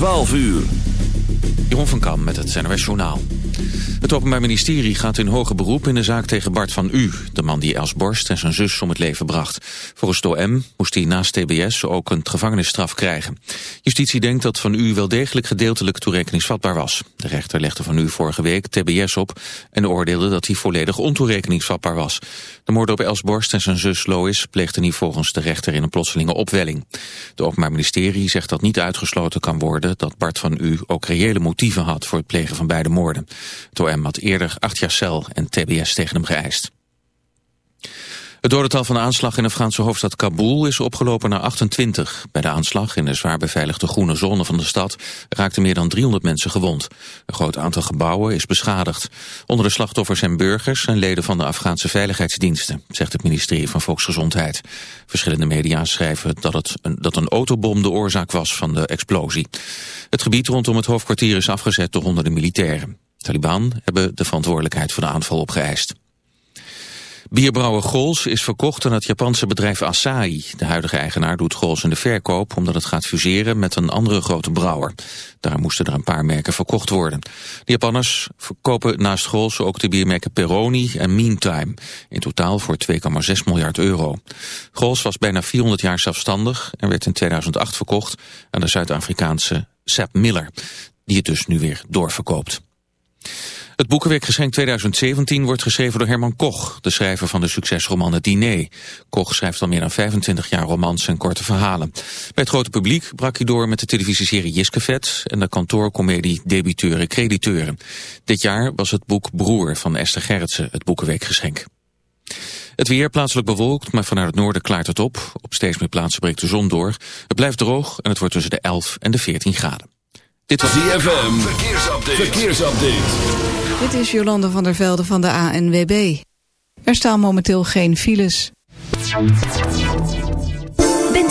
12 uur. Jeroen van Kam met het NRS Journaal. Het Openbaar Ministerie gaat in hoger beroep in de zaak tegen Bart van U... de man die Els Borst en zijn zus om het leven bracht. Volgens het OM moest hij naast TBS ook een gevangenisstraf krijgen. Justitie denkt dat van U wel degelijk gedeeltelijk toerekeningsvatbaar was. De rechter legde van U vorige week TBS op... en oordeelde dat hij volledig ontoerekeningsvatbaar was. De moord op Els Borst en zijn zus Lois pleegde hij volgens de rechter in een plotselinge opwelling. Het Openbaar Ministerie zegt dat niet uitgesloten kan worden... dat Bart van U ook reële motieven had voor het plegen van beide moorden. Het OM had eerder acht jaar cel en tbs tegen hem geëist. Het dodental van de aanslag in de Afghaanse hoofdstad Kabul is opgelopen naar 28. Bij de aanslag in de zwaar beveiligde groene zone van de stad raakten meer dan 300 mensen gewond. Een groot aantal gebouwen is beschadigd. Onder de slachtoffers zijn burgers en leden van de Afghaanse veiligheidsdiensten, zegt het ministerie van Volksgezondheid. Verschillende media schrijven dat, het een, dat een autobom de oorzaak was van de explosie. Het gebied rondom het hoofdkwartier is afgezet door honderden militairen. Taliban hebben de verantwoordelijkheid voor de aanval opgeëist. Bierbrouwer Gols is verkocht aan het Japanse bedrijf Asahi. De huidige eigenaar doet Gols in de verkoop omdat het gaat fuseren met een andere grote brouwer. Daar moesten er een paar merken verkocht worden. De Japanners verkopen naast Gols ook de biermerken Peroni en Meantime. In totaal voor 2,6 miljard euro. Gols was bijna 400 jaar zelfstandig en werd in 2008 verkocht aan de Zuid-Afrikaanse Sepp Miller. Die het dus nu weer doorverkoopt. Het Boekenweekgeschenk 2017 wordt geschreven door Herman Koch, de schrijver van de succesroman Het Diner. Koch schrijft al meer dan 25 jaar romans en korte verhalen. Bij het grote publiek brak hij door met de televisieserie Jiskevet en de kantoorcomedie Debiteuren Crediteuren. Dit jaar was het boek Broer van Esther Gerritsen het Boekenweekgeschenk. Het weer plaatselijk bewolkt, maar vanuit het noorden klaart het op. Op steeds meer plaatsen breekt de zon door. Het blijft droog en het wordt tussen de 11 en de 14 graden. Dit was ZFM. Verkeersupdate. Verkeersupdate. Dit is Jolande van der Velde van de ANWB. Er staan momenteel geen files.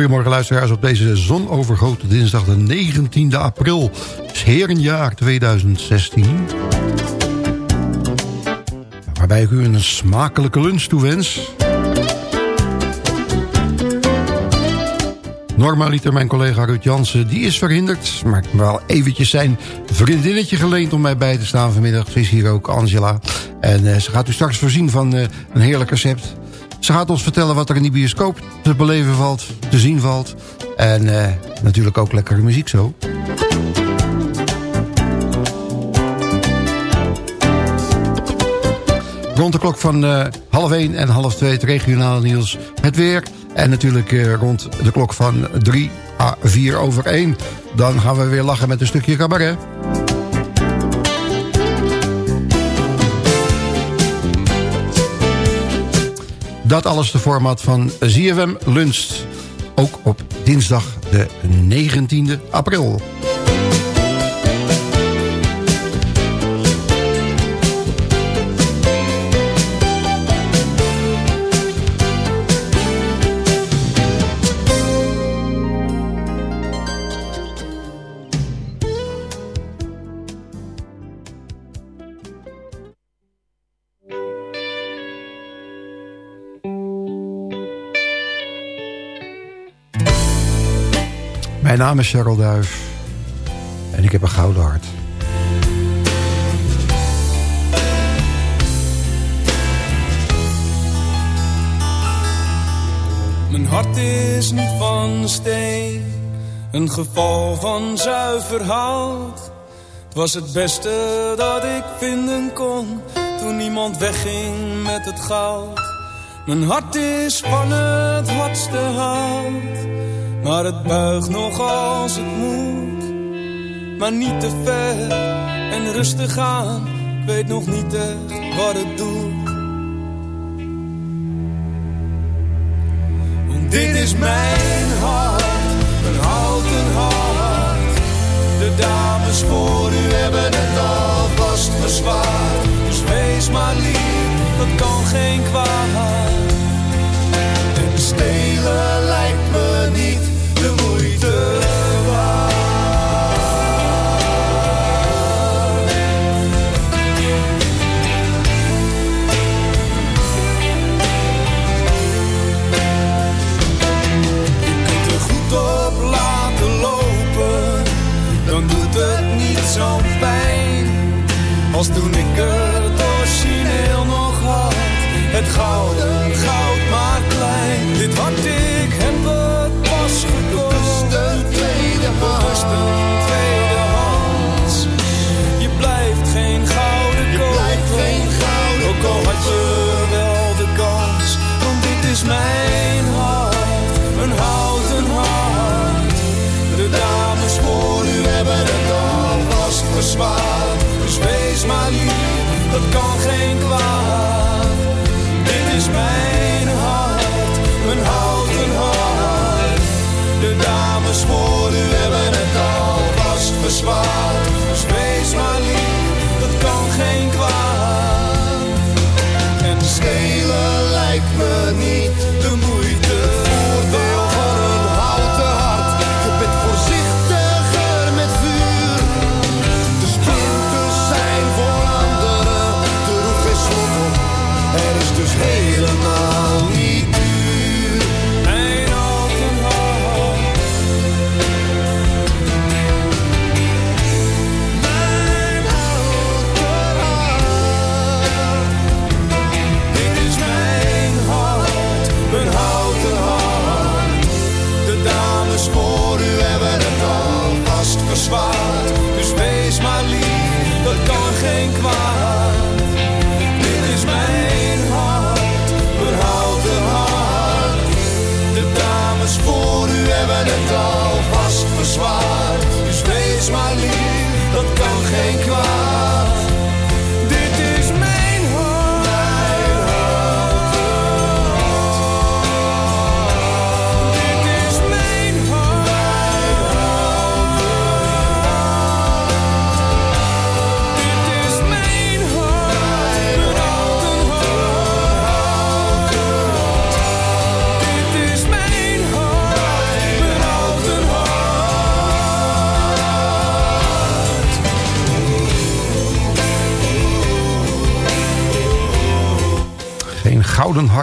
Goedemorgen luisteraars op deze zonovergoten dinsdag de 19e april. Herenjaar 2016. Waarbij ik u een smakelijke lunch toewens. Normaliter mijn collega Ruud Jansen, die is verhinderd. Maar ik heb wel eventjes zijn vriendinnetje geleend om mij bij te staan vanmiddag. Ze is hier ook, Angela. En uh, ze gaat u straks voorzien van uh, een heerlijk recept. Ze gaat ons vertellen wat er in die bioscoop te beleven valt, te zien valt. En uh, natuurlijk ook lekkere muziek zo. Rond de klok van uh, half 1 en half 2 het regionale nieuws. Het weer. En natuurlijk uh, rond de klok van 3, A4 over 1. Dan gaan we weer lachen met een stukje cabaret. Dat alles de format van ZFM Lunch. Ook op dinsdag de 19e april. Mijn naam is Cheryl Duif. En ik heb een gouden hart. Mijn hart is niet van steen. Een geval van zuiver hout. Het was het beste dat ik vinden kon. Toen niemand wegging met het goud. Mijn hart is van het hardste hout. Maar het buigt nog als het moet. Maar niet te ver en rustig aan. Ik weet nog niet echt wat het doet. Want dit is mijn hart, een houten hart. De dames voor u hebben het alvast verzwaard. Dus wees maar lief, dat kan geen kwaad. En stelen lijkt Als toen ik het origineel nog had, het gouden goud maar klein. Dit hart ik heb het pas gekocht, een tweede een tweedehands. Je blijft geen gouden kopen, ook al had je wel de kans. Want dit is mijn hart, een houten hart. De dames voor u hebben het alvast verzwaard. Kan geen kwaad.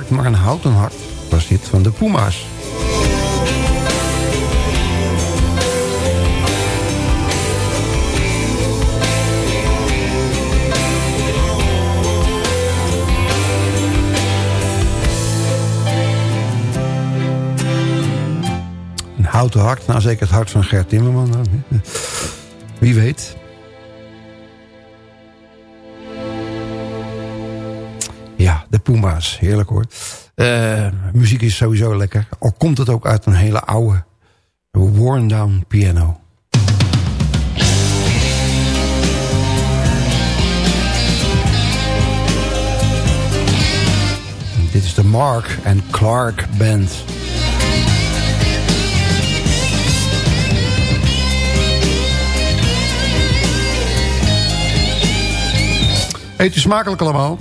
Maar een houten hart. Was dit van de Puma's. Een houten hart, nou zeker het hart van Gert Timmerman. Wie weet. Puma's. Heerlijk hoor. Eh, muziek is sowieso lekker. Al komt het ook uit een hele oude Worn Down Piano. Dit is de Mark and Clark Band. Eet u smakelijk allemaal.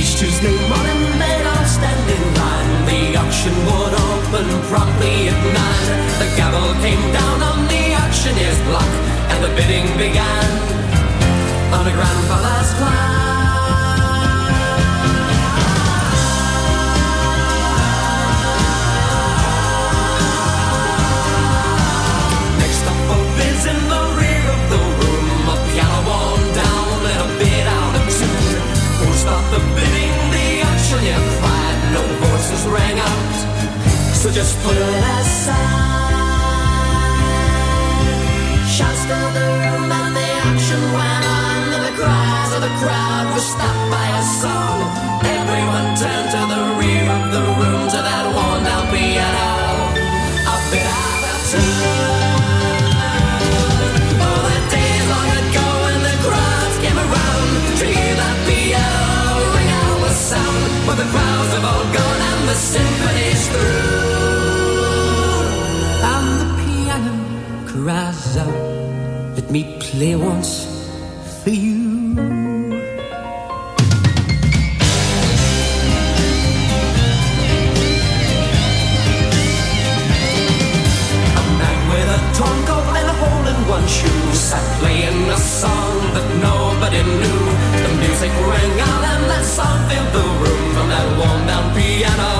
Each Tuesday morning they'd all stand in line. The auction would open promptly at nine. The gavel came down on the auctioneer's block, and the bidding began. On a grandfather's in the rear so just put it aside. Shouts filled the room and the auction went on, and the cries of the crowd were stopped by a song. Everyone turned to the rear of the room to that worn down piano, a bit out of tune. Sound. But the crowds have all gone and the symphony's through. Me play once for you. A man with a torn and a hole in one shoe sat playing a song that nobody knew. The music rang out and that song filled the room from that worn down piano.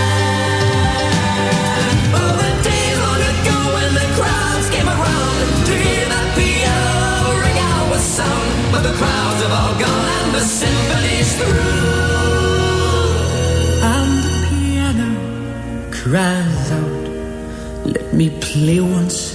Crowds came around to hear that piano ring out with sound. But the crowds have all gone and the symphony's through. And the piano cries out, let me play once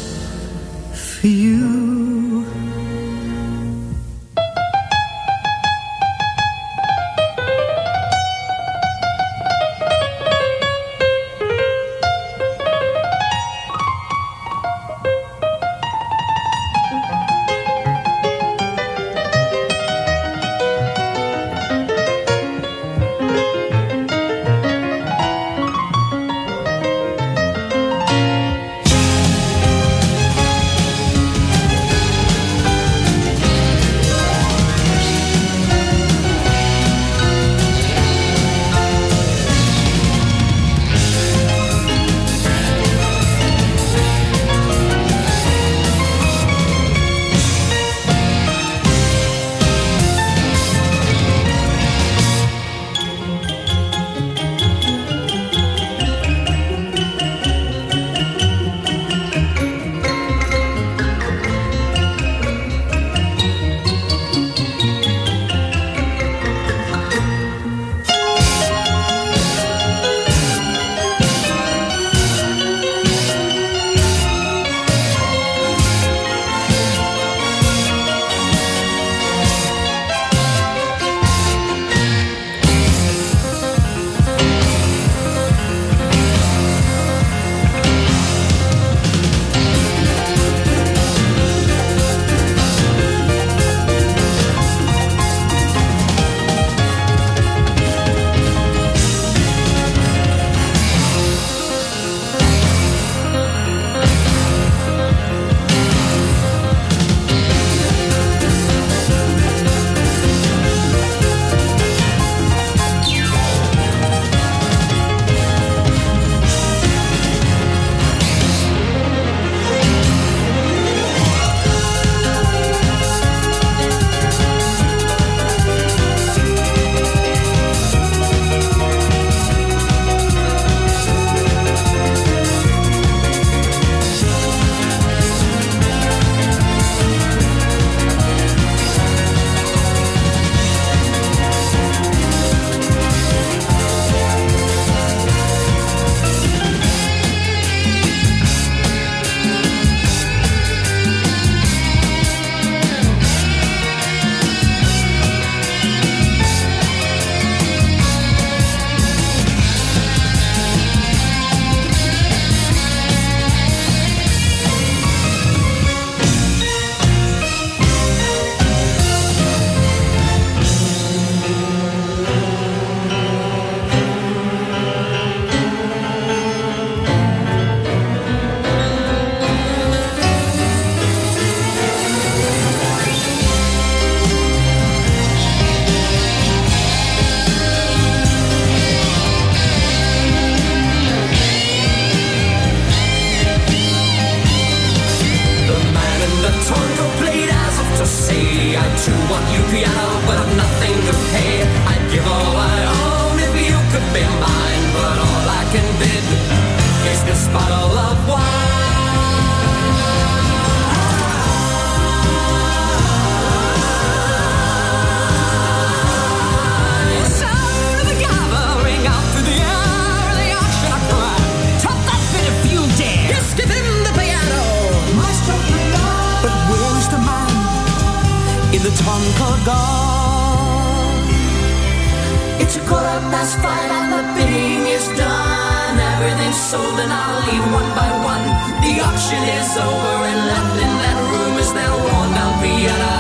sold and I'll leave one by one. The auction is over and left in that room is that worn down piano.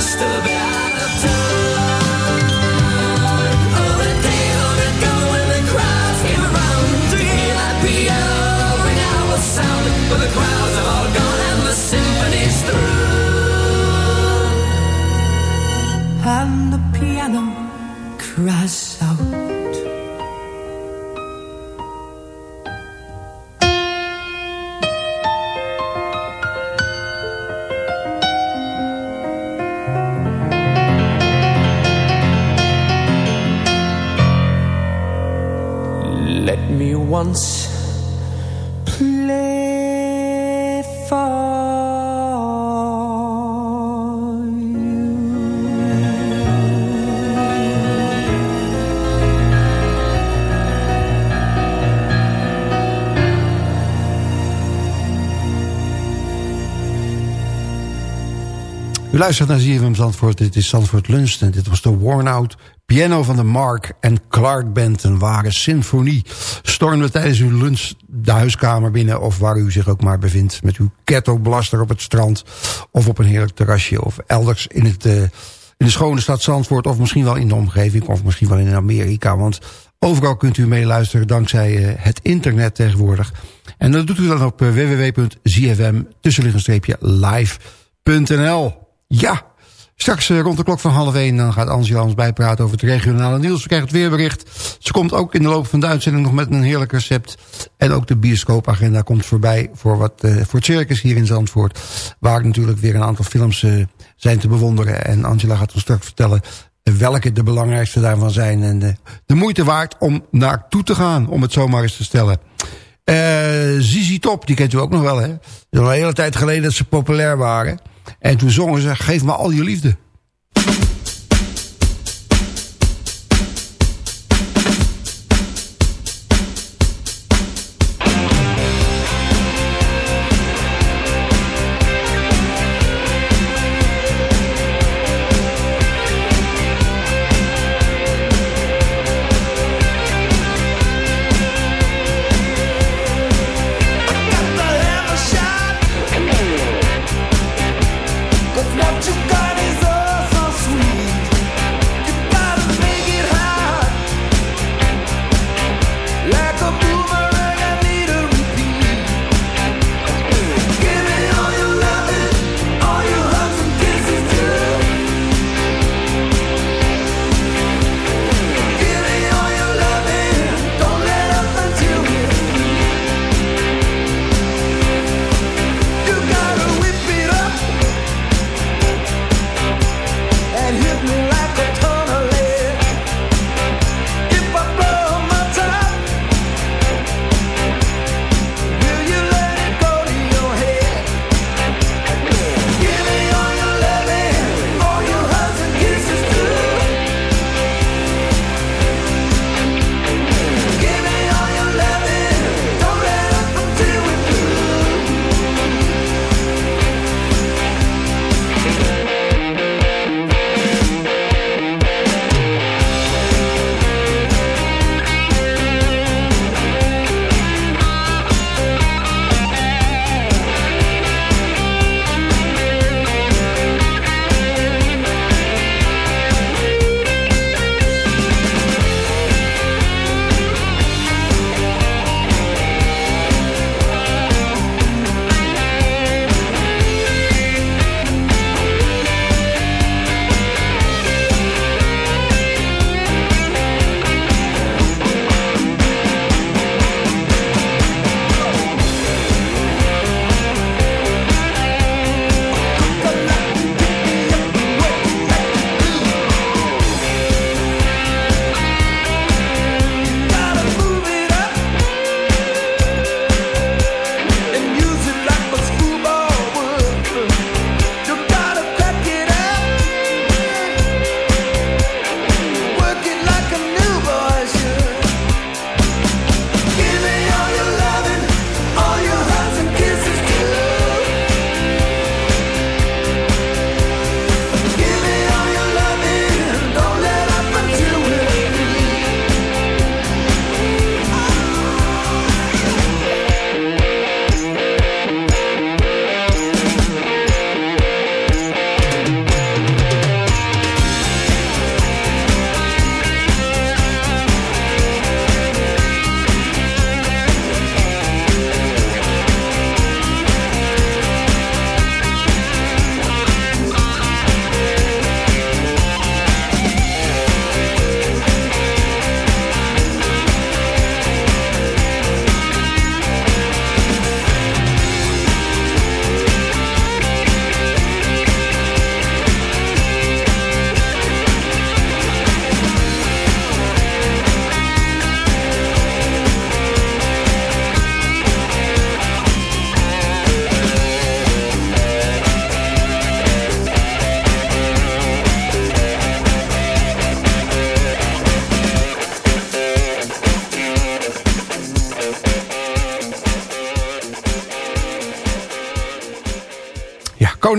Still a bit out of tune. Oh, the day the crowds came around to hear that piano ring out sound. But the crowds have all gone and the symphony's through. And the piano cries out. Once luistert naar ZFM Zandvoort. Dit is Zandvoort Lunch. Dit was de Worn Out Piano van de Mark en Clark Band. Een ware symfonie. Stormde tijdens uw lunch de huiskamer binnen... of waar u zich ook maar bevindt... met uw ghetto blaster op het strand... of op een heerlijk terrasje... of elders in, het, uh, in de schone stad Zandvoort... of misschien wel in de omgeving... of misschien wel in Amerika. Want overal kunt u meeluisteren... dankzij uh, het internet tegenwoordig. En dat doet u dan op uh, www.zfm live.nl. Ja, straks uh, rond de klok van half één... dan gaat Angela ons bijpraten over het regionale nieuws. We krijgen het weerbericht. Ze komt ook in de loop van de uitzending nog met een heerlijk recept. En ook de bioscoopagenda komt voorbij... voor, wat, uh, voor het circus hier in Zandvoort. Waar natuurlijk weer een aantal films uh, zijn te bewonderen. En Angela gaat ons straks vertellen welke de belangrijkste daarvan zijn. En de, de moeite waard om naartoe te gaan, om het zomaar eens te stellen. Uh, Zizi Top, die kent u ook nog wel, hè? Het is al een hele tijd geleden dat ze populair waren... En toen zongen ze, geef me al je liefde.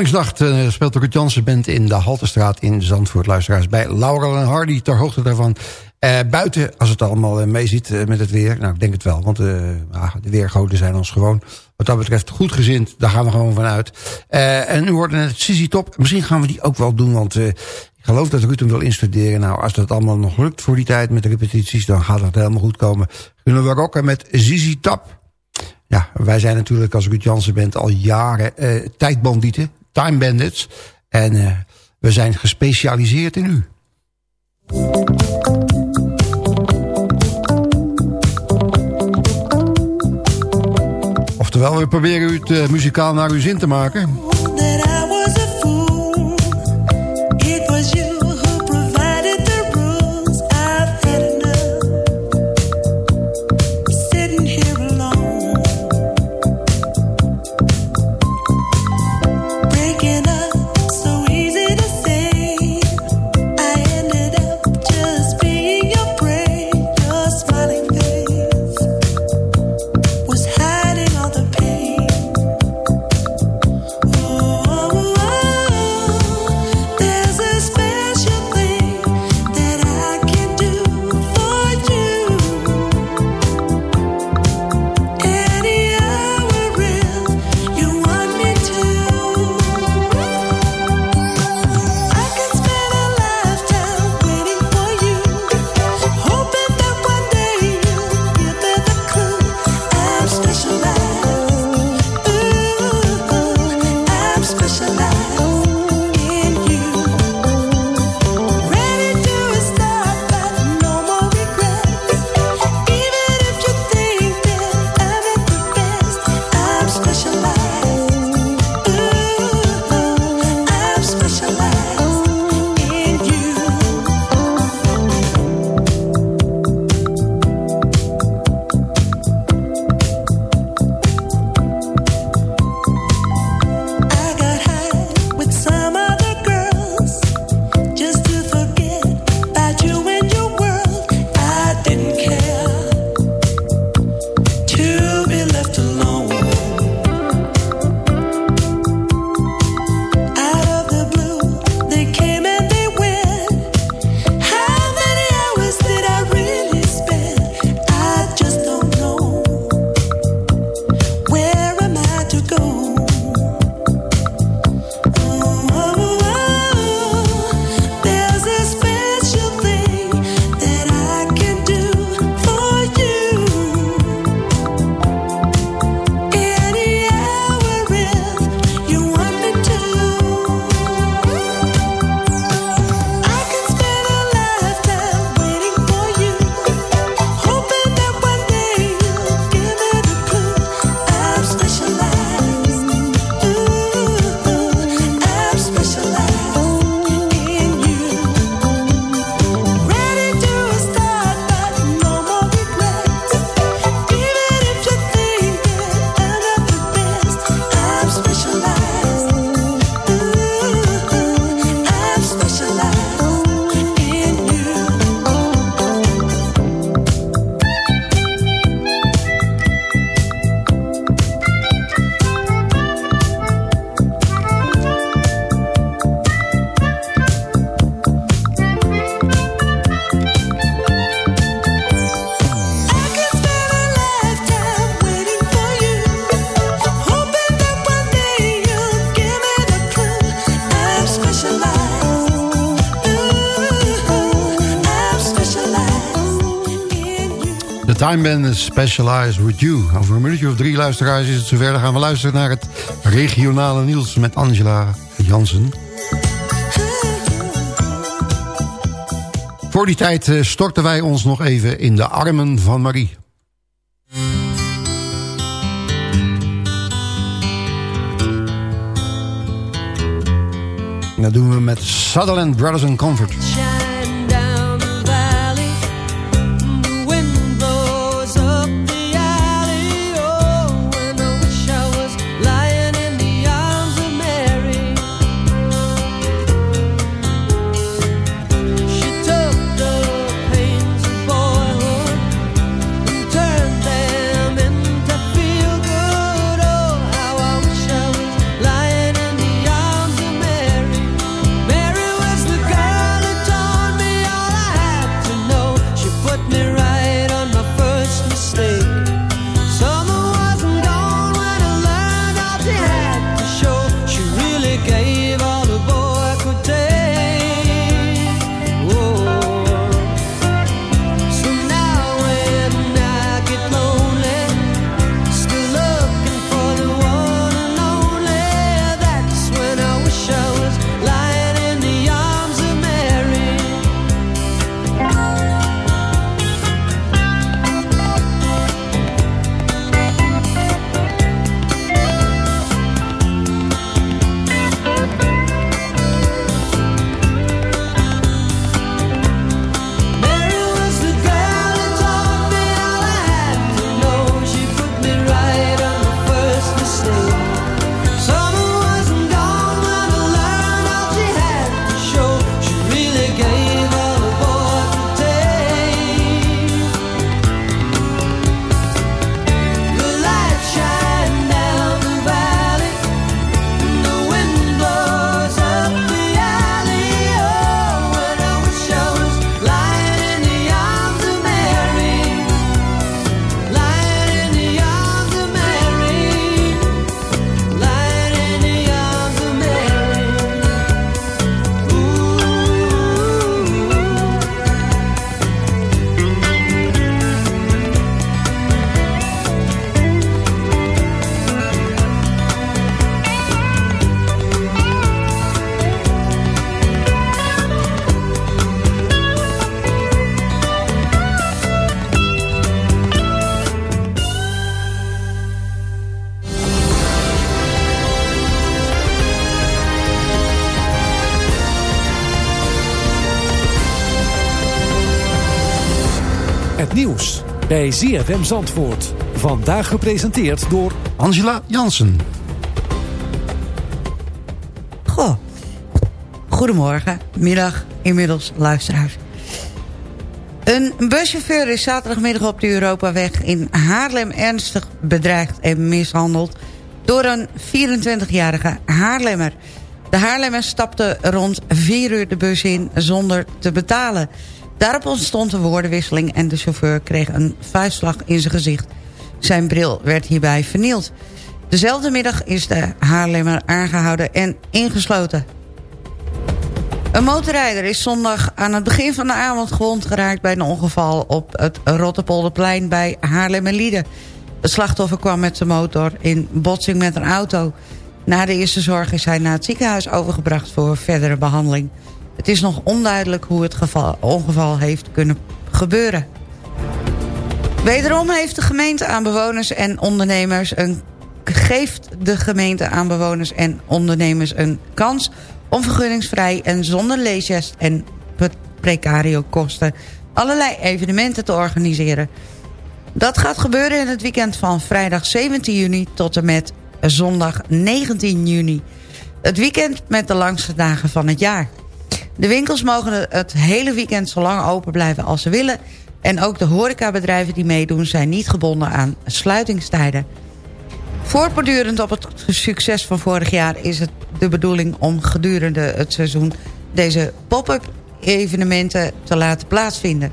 Koningsnacht uh, speelt de Ruud Jansen Band in de Haltestraat in Zandvoort. Luisteraars bij Laurel en Hardy ter hoogte daarvan. Uh, buiten, als het allemaal uh, met het weer. Nou, ik denk het wel, want ah, de weergoden zijn ons gewoon... wat dat betreft goed gezind. Daar gaan we gewoon van uit. en nu wordt het Sissy Top. Misschien gaan we die ook wel doen, want... ik geloof dat Ruud hem wil instuderen. Nou, als dat allemaal nog lukt voor die tijd met de repetities... dan gaat het helemaal goed komen. Kunnen we rocken met Zizi Tap. Ja, wij zijn natuurlijk als Ruud Jansen bent al jaren uh, tijdbandieten, time bandits. En uh, we zijn gespecialiseerd in u. Oftewel, we proberen u het uh, muzikaal naar uw zin te maken. Time Band Specialized With You. Over een minuutje of drie luisteraars is het zover. Dan gaan we luisteren naar het regionale nieuws met Angela Jansen. Voor die tijd eh, storten wij ons nog even in de armen van Marie. dat doen we met Sutherland Brothers and Comfort. Het nieuws bij ZFM Zandvoort. Vandaag gepresenteerd door... Angela Jansen. Goh. Goedemorgen, middag, inmiddels luisteraars. Een buschauffeur is zaterdagmiddag op de Europaweg in Haarlem ernstig bedreigd en mishandeld door een 24-jarige Haarlemmer. De Haarlemmer stapte rond 4 uur de bus in zonder te betalen. Daarop ontstond een woordenwisseling en de chauffeur kreeg een vuistslag in zijn gezicht. Zijn bril werd hierbij vernield. Dezelfde middag is de Haarlemmer aangehouden en ingesloten. Een motorrijder is zondag aan het begin van de avond gewond geraakt... bij een ongeval op het Rotterpolderplein bij Haarlemmerlieden. Het slachtoffer kwam met zijn motor in botsing met een auto. Na de eerste zorg is hij naar het ziekenhuis overgebracht voor verdere behandeling. Het is nog onduidelijk hoe het geval, ongeval heeft kunnen gebeuren. Wederom heeft de gemeente aan bewoners en ondernemers een, geeft de gemeente aan bewoners en ondernemers een kans om vergunningsvrij en zonder leesjes en precario kosten allerlei evenementen te organiseren. Dat gaat gebeuren in het weekend van vrijdag 17 juni tot en met zondag 19 juni. Het weekend met de langste dagen van het jaar. De winkels mogen het hele weekend zo lang open blijven als ze willen... en ook de horecabedrijven die meedoen zijn niet gebonden aan sluitingstijden. Voortbordurend op het succes van vorig jaar is het de bedoeling om gedurende het seizoen deze pop-up evenementen te laten plaatsvinden.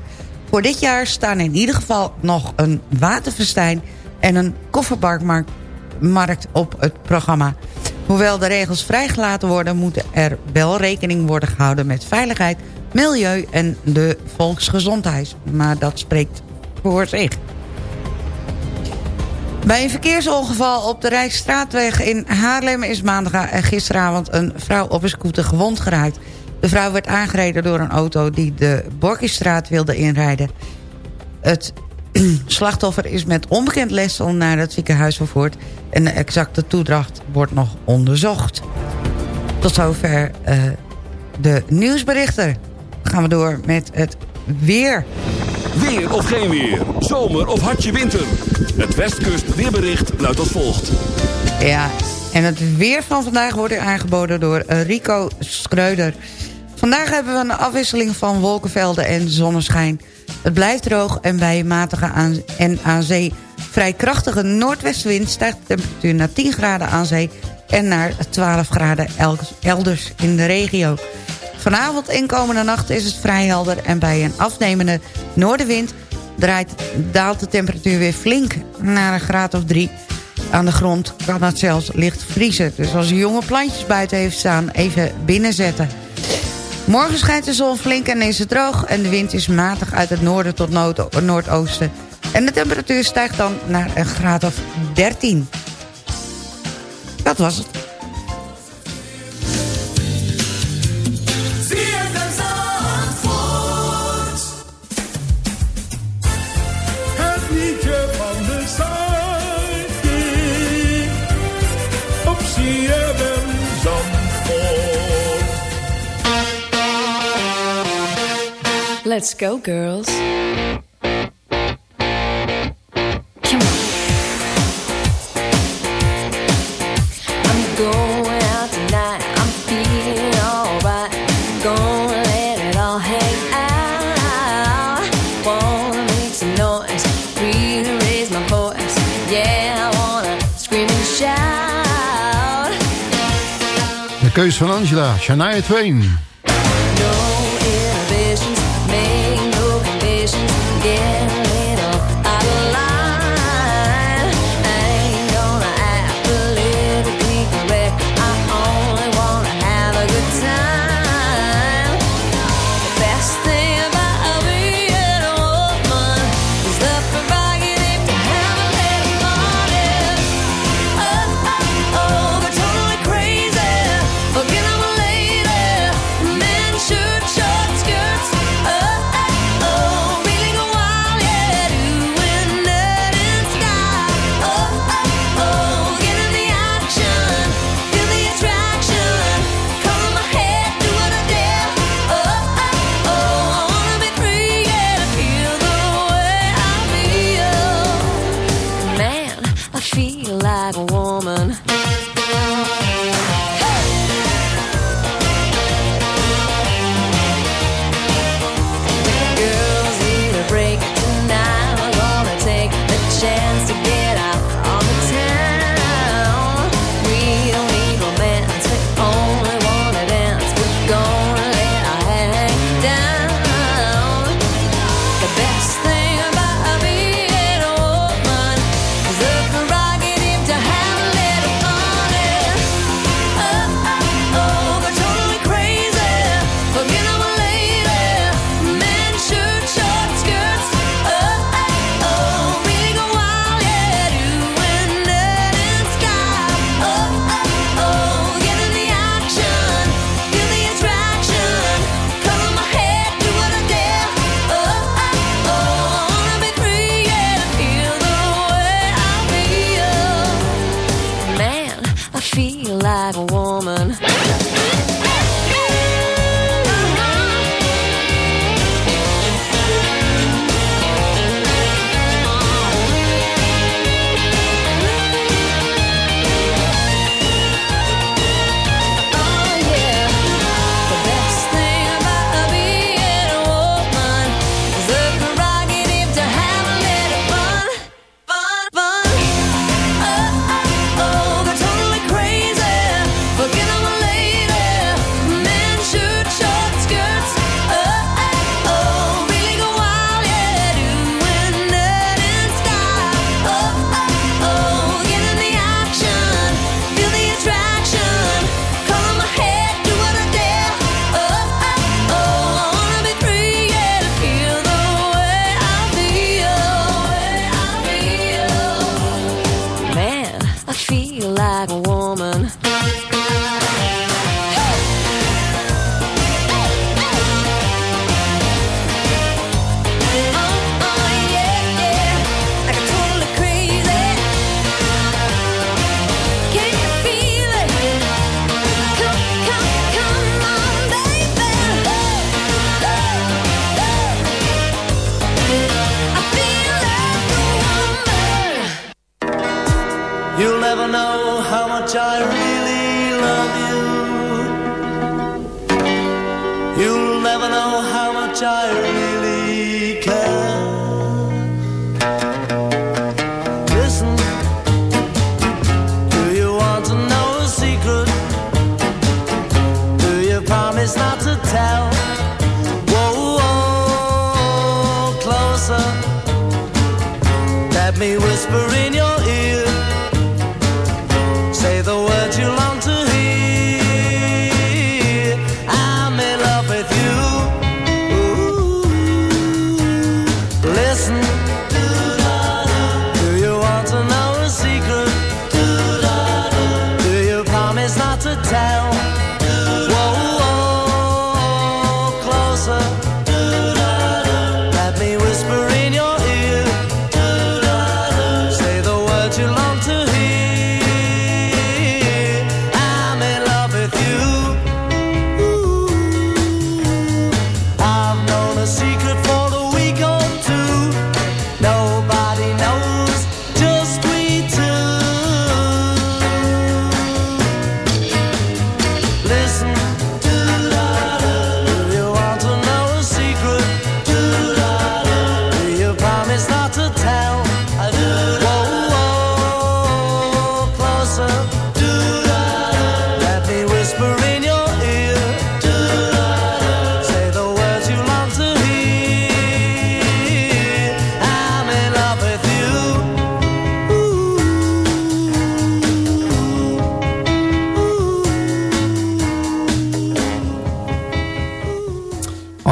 Voor dit jaar staan in ieder geval nog een waterfestijn en een kofferbakmarkt op het programma. Hoewel de regels vrijgelaten worden... moet er wel rekening worden gehouden met veiligheid, milieu en de volksgezondheid. Maar dat spreekt voor zich. Bij een verkeersongeval op de Rijksstraatweg in Haarlem... is maandag en gisteravond een vrouw op een scooter gewond geraakt. De vrouw werd aangereden door een auto die de Borkiestraat wilde inrijden. Het slachtoffer is met onbekend letsel naar het ziekenhuis vervoerd... en de exacte toedracht wordt nog onderzocht. Tot zover uh, de nieuwsberichten. Gaan we door met het weer. Weer of geen weer, zomer of hartje winter. Het Westkust weerbericht luidt als volgt. Ja, en het weer van vandaag wordt aangeboden door Rico Schreuder. Vandaag hebben we een afwisseling van wolkenvelden en zonneschijn... Het blijft droog en bij een matige aan, en aan zee vrij krachtige noordwestenwind... stijgt de temperatuur naar 10 graden aan zee en naar 12 graden elders in de regio. Vanavond en komende nacht is het vrij helder... en bij een afnemende noordenwind draait, daalt de temperatuur weer flink naar een graad of 3... Aan de grond kan het zelfs licht vriezen. Dus als je jonge plantjes buiten heeft staan, even binnenzetten. Morgen schijnt de zon flink en is het droog... en de wind is matig uit het noorden tot noordoosten. En de temperatuur stijgt dan naar een graad of 13. Dat was het. Scream and shout. De keus van Angela, Shania Twain.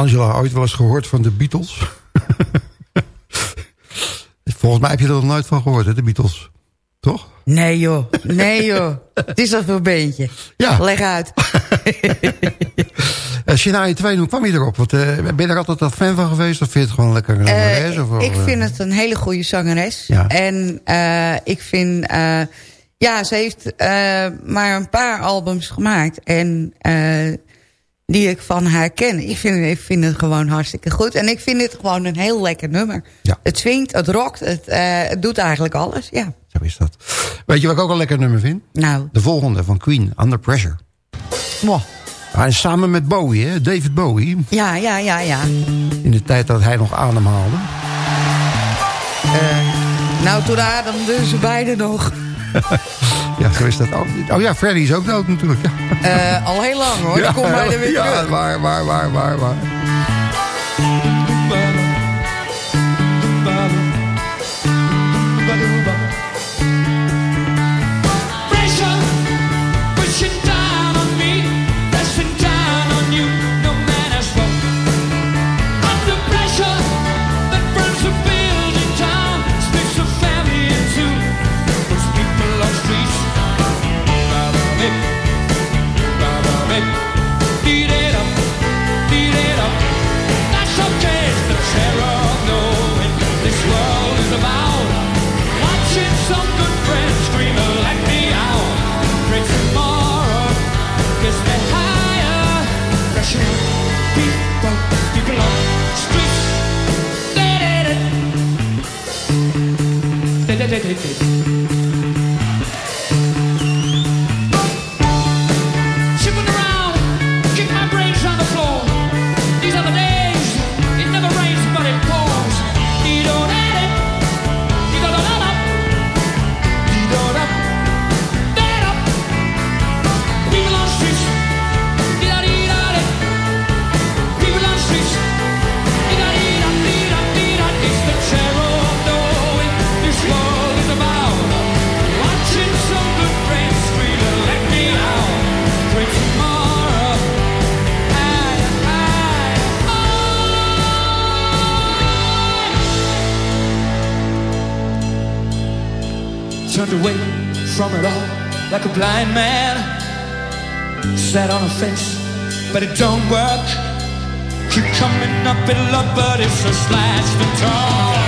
Angela, ooit wel eens gehoord van de Beatles? Volgens mij heb je er nog nooit van gehoord, hè, de Beatles. Toch? Nee joh, nee joh. Het is dat voor een beentje. Ja. Leg uit. Uh, Shania Twain, hoe kwam je erop? Want, eh, ben je er altijd al fan van geweest? Of vind je het gewoon lekker een Eh, zangeres, of wel, ik eh, vind het een hele goede zangeres. Ja. En eh, ik vind... eh, ja, ze heeft eh, maar een paar albums gemaakt. En eh, die ik van haar ken. Ik vind, ik vind het gewoon hartstikke goed. En ik vind dit gewoon een heel lekker nummer. Het swingt, het rockt, het, eh, het doet eigenlijk alles. Ja. Zo is dat. Weet je wat ik ook een lekker nummer vind? Nou. De volgende van Queen, Under Pressure. En samen met Bowie, hè? David Bowie. Ja, ja, ja, ja. In de tijd dat hij nog ademhaalde. Nou, toen ademden ze beiden nog. ja, zo is dat ook. Oh ja, Freddy is ook dood natuurlijk. Ja, Eh, al heel lang hoor. Die komt bijna weer ja, terug. waar, waar, waar, waar, waar. Da-da-da. Da-da-da-da-da. Shipping Fence, but it don't work. Keep coming up in love, but it's a slash the door.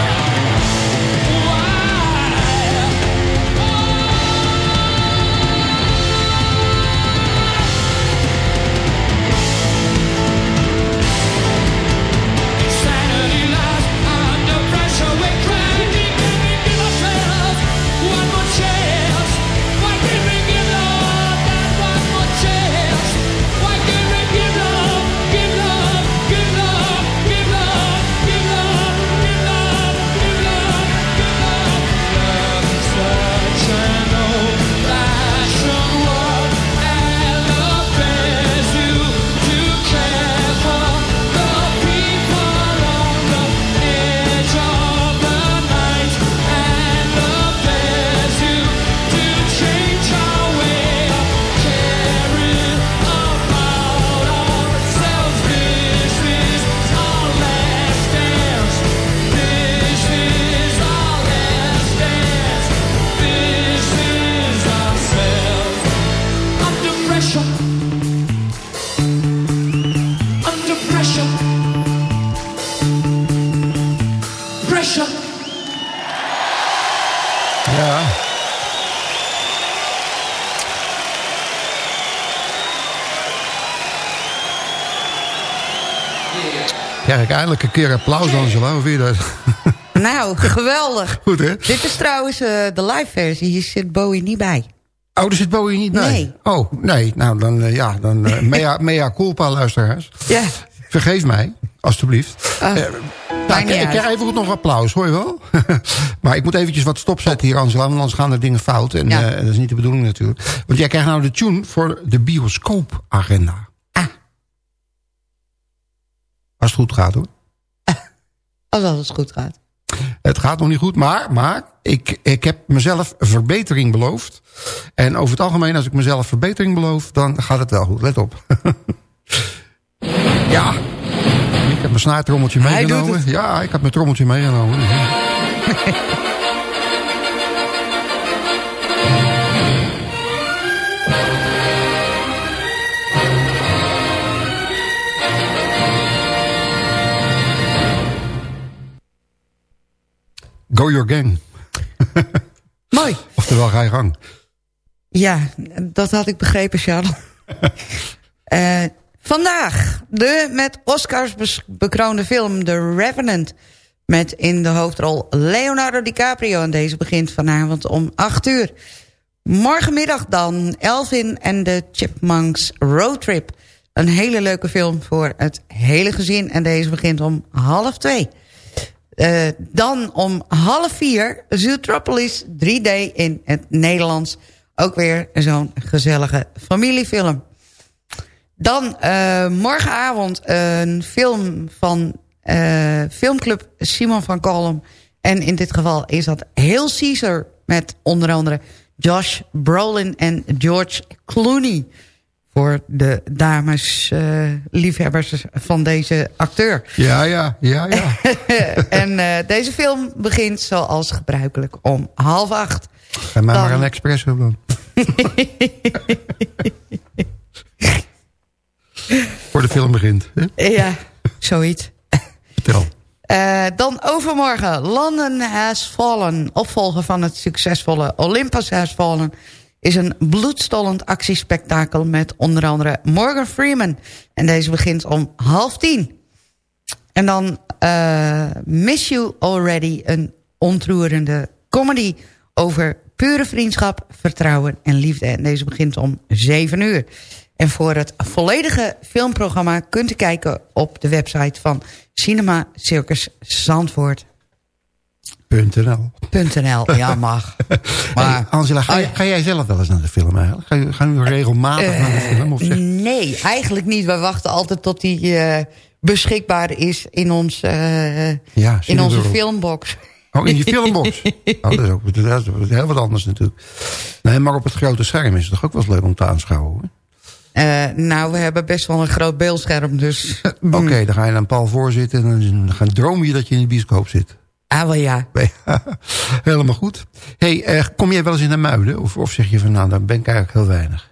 Eindelijk een keer applaus, Angela. Hoe vind je dat? Nou, geweldig. Goed, hè? Dit is trouwens eh, de live versie. Hier zit Bowie niet bij. Oh, er zit Bowie niet bij? Nee. Oh, nee. Nou, dan, eh, ja, dan eh, mea, mea culpa, luisteraars. Ja. Vergeef mij, alstublieft. Ah, nou, ik, krijg even goed nog applaus, hoor je wel? maar ik moet eventjes wat stopzetten hier, Angela, want anders gaan er dingen fout. En Ja. dat is niet de bedoeling natuurlijk. Want jij krijgt nou de tune voor de bioscoopagenda. Ah. Als het goed gaat, hoor. Als alles goed gaat. Het gaat nog niet goed, maar, maar ik, ik heb mezelf verbetering beloofd. En over het algemeen, als ik mezelf verbetering beloof... dan gaat het wel goed. Let op. ja, ik heb mijn snaartrommeltje meegenomen. Ja, ik heb mijn trommeltje meegenomen. Go your gang. Mooi. Oftewel, ga je gang. Ja, dat had ik begrepen, Charles. Eh, vandaag de met Oscars bekroonde film The Revenant. Met in de hoofdrol Leonardo DiCaprio. En deze begint vanavond om 8 uur. Morgenmiddag dan Elvin en de Chipmunks Roadtrip. Een hele leuke film voor het hele gezin. En deze begint om half twee. Eh, dan om half vier Zootropolis 3D in het Nederlands. Ook weer zo'n gezellige familiefilm. Dan eh, morgenavond een film van eh, filmclub Simon van Kolm. En in dit geval is dat Heel Caesar met onder andere Josh Brolin en George Clooney. Voor de dames eh, liefhebbers van deze acteur. Ja, ja, ja, ja. en eh, deze film begint zoals gebruikelijk om half acht. Ga mij Dan- maar een espresso dan. Voor de film begint. Hè? Ja, zoiets. Vertel. Eh, dan overmorgen London Has Fallen. Opvolger van het succesvolle Olympus Has Fallen... is een bloedstollend actiespektakel met onder andere Morgan Freeman. En deze begint om half tien. En dan eh, Miss You Already, een ontroerende comedy... over pure vriendschap, vertrouwen en liefde. En deze begint om zeven uur. En voor het volledige filmprogramma kunt u kijken op de website van Cinema Circus Zandvoort. .nl. .nl, ja mag. Maar, Hey, Angela, ga, Oh, jij- ga jij zelf wel eens naar de film eigenlijk? Ga je, gaan u regelmatig naar de film? Of zeg, nee, eigenlijk niet. We wachten altijd tot die eh, beschikbaar is in, ons, eh, Ja, in onze filmbox. Oh, in je filmbox? Oh, dat, is ook, dat is heel wat anders natuurlijk. Nee, maar op het grote scherm is het toch ook wel eens leuk om te aanschouwen? hoor? Eh, nou, we hebben best wel een groot beeldscherm, dus... Oké, dan ga je dan Paul voor zitten en dan gaan droom je dat je in de bioscoop zit. Ah, wel ja. Helemaal goed. hey, eh, kom jij wel eens in de muiden? Of, of zeg je van nou, daar ben ik eigenlijk heel weinig?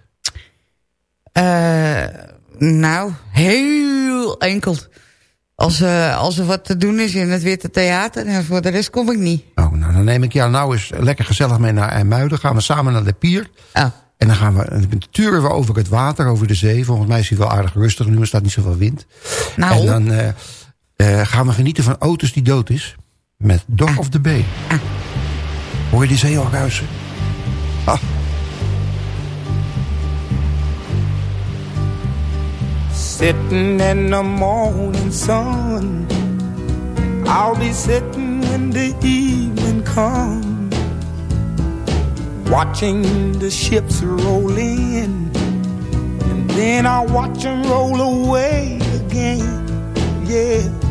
Eh, nou, heel enkel. Als, eh, als er wat te doen is in het Witte Theater... en voor de rest kom ik niet. Oh, nou, dan neem ik jou nou eens lekker gezellig mee naar IJmuiden. Gaan we samen naar de pier. Ah. En dan gaan we, dan turen we over het water, over de zee. Volgens mij is hij wel aardig rustig nu, er staat niet zoveel wind. Nou. En dan gaan we genieten van Otis die dood is. Met Dog of the Bay. Hoor je die zee al ruisen? Ah. Sitting in the morning sun. I'll be sitting when the evening comes. Watching the ships roll in. And then I'll watch them roll away again. Yeah.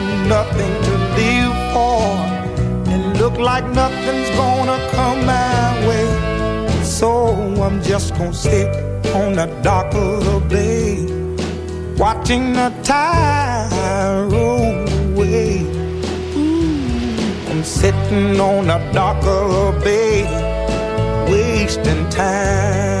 nothing to live for, and look like nothing's gonna come my way. So I'm just gonna sit on the dock of the bay, watching the tide roll away. Ooh, I'm sitting on a darker bay, wasting time.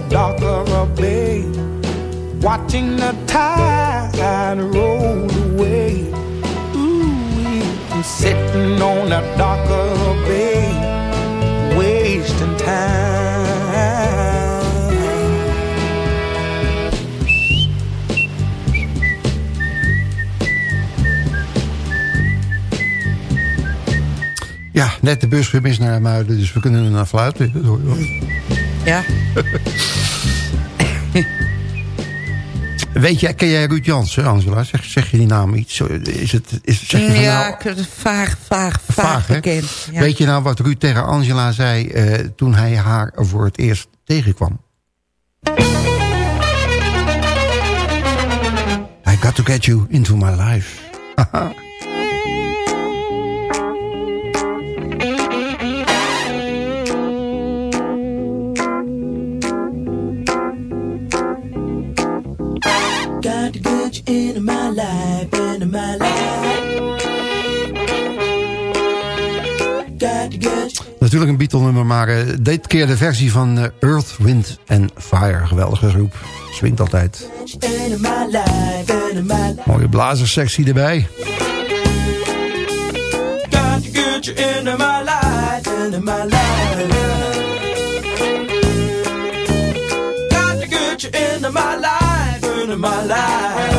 dock of a bay, watching the tide roll away. Ooh, I'm sitting on the dock of a bay, wasting time. Ja, net de bus gemist naar Muiden, dus we kunnen er naar fluiten. Ja. Weet jij, ken jij Ruud Jansen, Angela? Zeg, zeg je die naam iets? Is het, is, zeg je ja, nou, vaag, vaag, vaag, bekend. Ja. Weet je nou wat Ruud tegen Angela zei eh, toen hij haar voor het eerst tegenkwam? I got to get you into my life. you into my life, into my life. Got to get you. Natuurlijk een Beatle-nummer, maar eh, dit keer de versie van eh, Earth, Wind and Fire. Geweldige groep. Swingt altijd. life, into my life. Mooie blazerssectie erbij. Got to get you into my life, into my life. Got to get you into my life,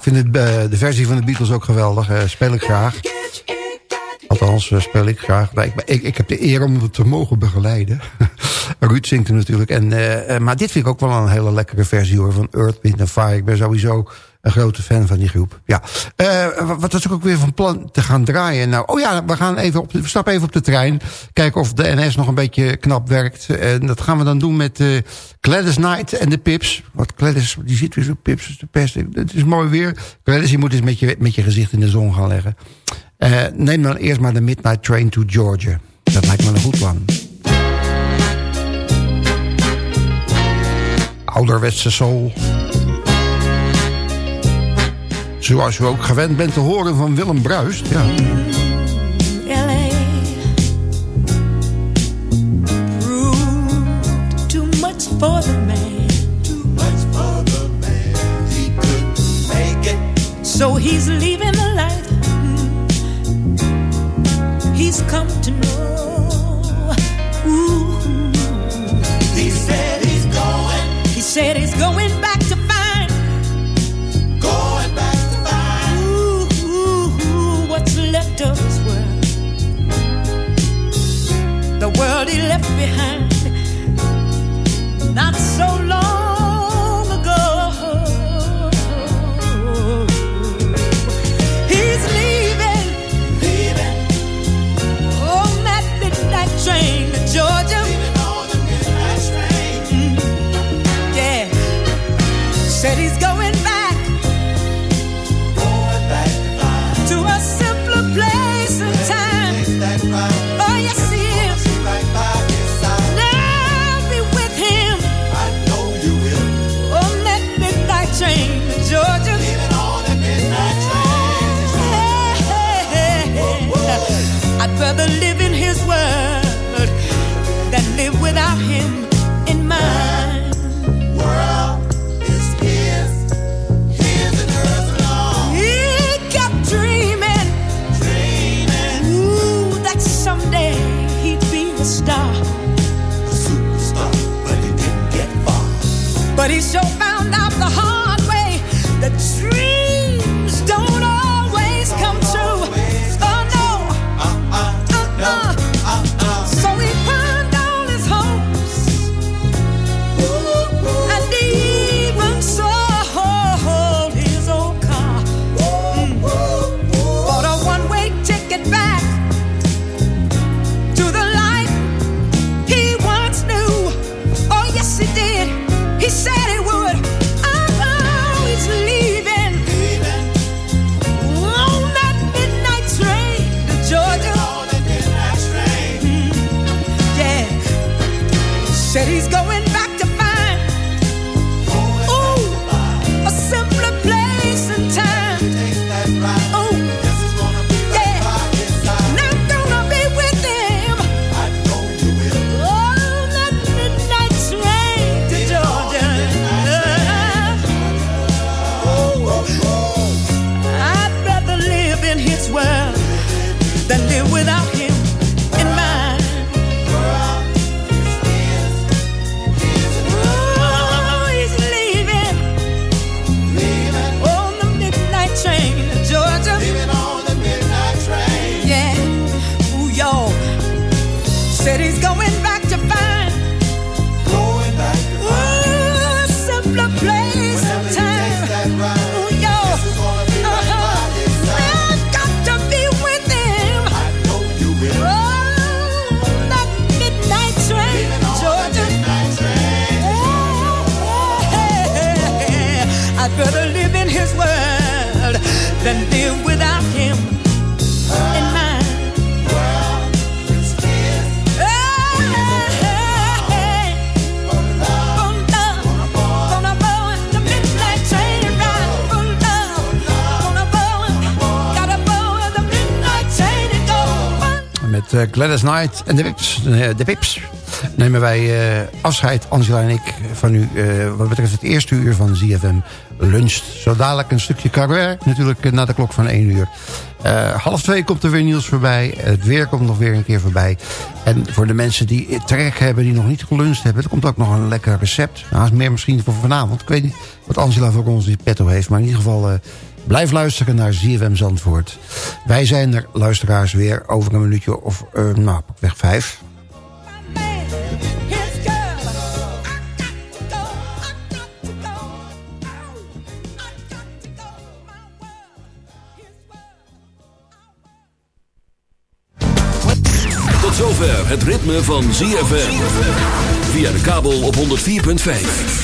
vind het, eh, de versie van de Beatles ook geweldig. eh, speel ik graag. Althans, eh, speel ik graag. Ik, ik, ik heb de eer om het te mogen begeleiden. Ruud zingt er natuurlijk. En, maar dit vind ik ook wel een hele lekkere versie hoor, van Earth, Wind Fire. Ik ben sowieso een grote fan van die groep. Ja. Eh, wat was ik ook weer van plan te gaan draaien? Nou, oh ja, we, gaan even op de, we stappen even op de trein. Kijken of de NS nog een beetje knap werkt. En dat gaan we dan doen met eh Gladys Knight en de Pips. Wat Gladys, die ziet weer zo Pips, de pest. Het is mooi weer. Gladys, je moet eens met je, met je gezicht in de zon gaan leggen. Eh, neem dan eerst maar de Midnight Train to Georgia. Dat lijkt me een goed plan. Ouderwetse soul. Zoals u ook gewend bent te horen van Willem Bruist. Ja. LA proved too much for the man. Too much for the man. He couldn't make it. So he's leaving the life he's come to know. Ooh. He said he's going. He said he's going He left behind. Not so long ago. He's leaving. Leaving. On that midnight train to Georgia. Leaving on the midnight train. Mm. Yeah. Said he's going train. I'd rather live in his world Gladys Knight en de Pips. eh. Nemen wij eh, afscheid, Angela en ik, van u... eh, wat betreft het eerste uur van ZFM Lunch. Zo dadelijk een stukje carrière, natuurlijk eh, na de klok van 1 uur. Eh, half twee komt er weer nieuws voorbij. Het weer komt nog weer een keer voorbij. En voor de mensen die trek hebben, die nog niet geluncht hebben... er komt ook nog een lekker recept. Nou, dat is meer misschien voor vanavond. Ik weet niet wat Angela voor ons in petto heeft. Maar in ieder geval, eh, Blijf luisteren naar ZFM Zandvoort. Wij zijn er, luisteraars, weer over een minuutje of, uh, nou, weg vijf. Tot zover het ritme van ZFM. Via de kabel op 104.5.